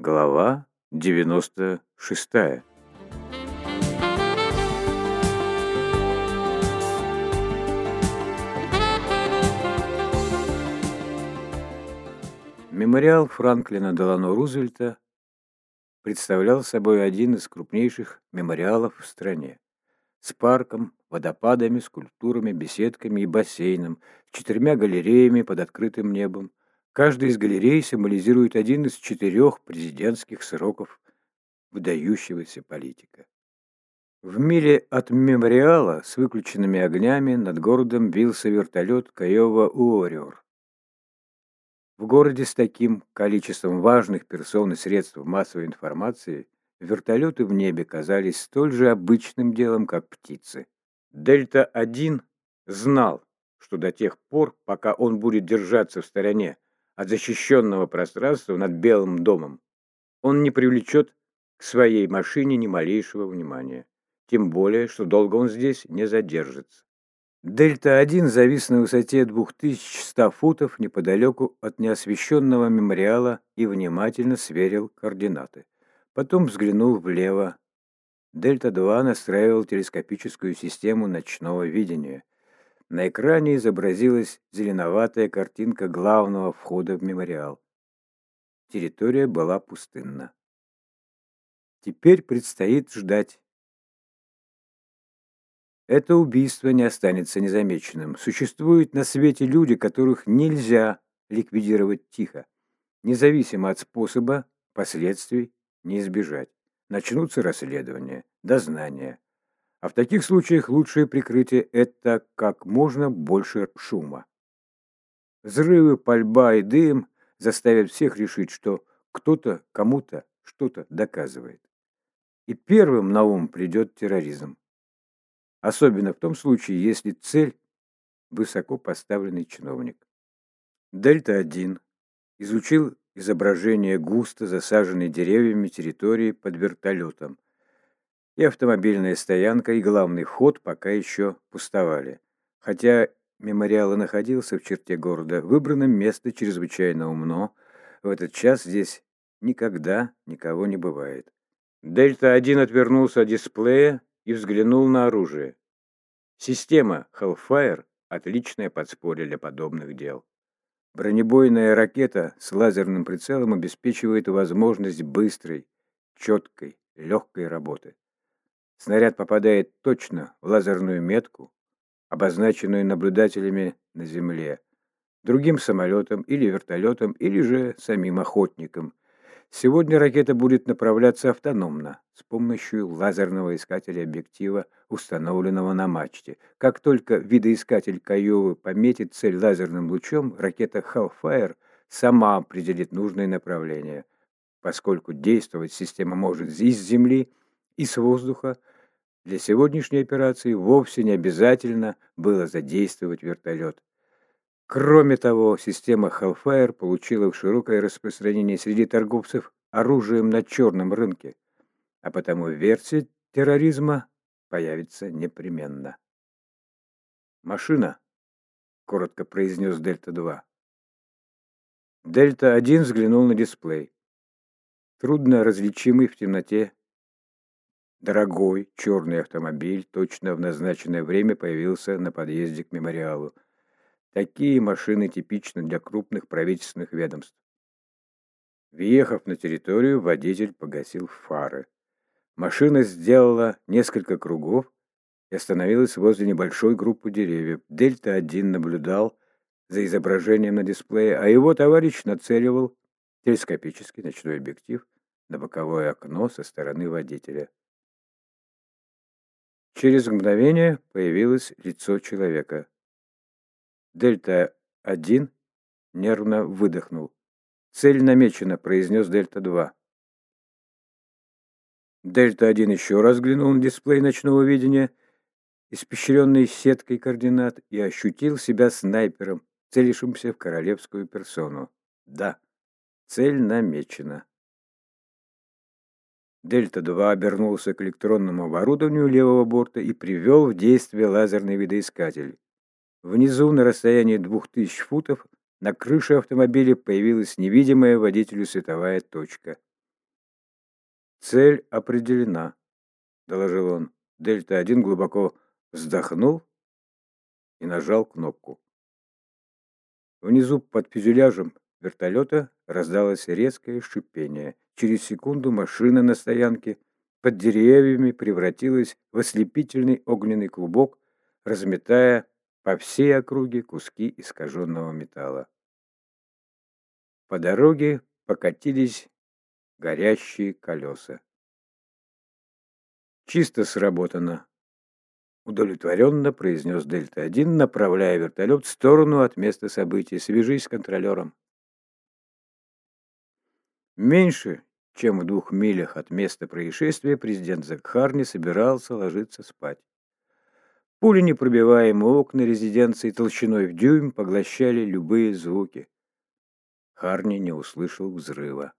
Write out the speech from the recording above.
Глава 96. Мемориал Франклина Делано Рузвельта представлял собой один из крупнейших мемориалов в стране. С парком, водопадами, скульптурами, беседками и бассейном, с четырьмя галереями под открытым небом. Каждая из галерей символизирует один из четырех президентских сроков выдающегося политика. В миле от мемориала с выключенными огнями над городом бился вертолет Каева Уориор. В городе с таким количеством важных персон и средств массовой информации вертолеты в небе казались столь же обычным делом, как птицы. Дельта-1 знал, что до тех пор, пока он будет держаться в стороне от защищенного пространства над Белым домом, он не привлечет к своей машине ни малейшего внимания. Тем более, что долго он здесь не задержится. Дельта-1 завис на высоте 2100 футов неподалеку от неосвещенного мемориала и внимательно сверил координаты. Потом взглянул влево. Дельта-2 настраивал телескопическую систему ночного видения. На экране изобразилась зеленоватая картинка главного входа в мемориал. Территория была пустынна. Теперь предстоит ждать это убийство не останется незамеченным. Существуют на свете люди, которых нельзя ликвидировать тихо. Независимо от способа, последствий не избежать. Начнутся расследования, дознания. А в таких случаях лучшее прикрытие – это как можно больше шума. Взрывы, пальба и дым заставят всех решить, что кто-то кому-то что-то доказывает. И первым на ум придет терроризм. Особенно в том случае, если цель – высоко поставленный чиновник. Дельта-1 изучил изображение густо засаженной деревьями территории под вертолетом. И автомобильная стоянка, и главный вход пока еще пустовали. Хотя мемориал и находился в черте города, выбрано место чрезвычайно умно. В этот час здесь никогда никого не бывает. Дельта-1 отвернулся от дисплея и взглянул на оружие. Система Hellfire – отличное подспорье для подобных дел. Бронебойная ракета с лазерным прицелом обеспечивает возможность быстрой, четкой, легкой работы. Снаряд попадает точно в лазерную метку, обозначенную наблюдателями на Земле, другим самолетом или вертолетом, или же самим охотником, Сегодня ракета будет направляться автономно с помощью лазерного искателя объектива, установленного на мачте. Как только видоискатель Каевы пометит цель лазерным лучом, ракета Hellfire сама определит нужное направление. Поскольку действовать система может из земли и с воздуха, для сегодняшней операции вовсе не обязательно было задействовать вертолет. Кроме того, система Hellfire получила широкое распространение среди торговцев оружием на черном рынке, а потому версия терроризма появится непременно. «Машина», — коротко произнес Дельта-2. Дельта-1 взглянул на дисплей. Трудно различимый в темноте дорогой черный автомобиль точно в назначенное время появился на подъезде к мемориалу. Такие машины типичны для крупных правительственных ведомств. Въехав на территорию, водитель погасил фары. Машина сделала несколько кругов и остановилась возле небольшой группы деревьев. Дельта-1 наблюдал за изображением на дисплее, а его товарищ нацеливал телескопический ночной объектив на боковое окно со стороны водителя. Через мгновение появилось лицо человека. Дельта-1 нервно выдохнул. «Цель намечена», — произнес Дельта-2. Дельта-1 еще раз взглянул на дисплей ночного видения, испещренный сеткой координат, и ощутил себя снайпером, целившимся в королевскую персону. Да, цель намечена. Дельта-2 обернулся к электронному оборудованию левого борта и привел в действие лазерный видоискатель. Внизу, на расстоянии двух тысяч футов, на крыше автомобиля появилась невидимая водителю световая точка. «Цель определена», — доложил он. Дельта-1 глубоко вздохнул и нажал кнопку. Внизу под фюзеляжем вертолета раздалось резкое шипение. Через секунду машина на стоянке под деревьями превратилась в ослепительный огненный клубок, разметая по всей округе куски искаженного металла. По дороге покатились горящие колеса. «Чисто сработано», — удовлетворенно произнес Дельта-1, направляя вертолет в сторону от места событий. «Свяжись с контролером». Меньше, чем в двух милях от места происшествия, президент Закхарни собирался ложиться спать. Пули непробиваемые окна резиденции толщиной в дюйм поглощали любые звуки. Харни не услышал взрыва.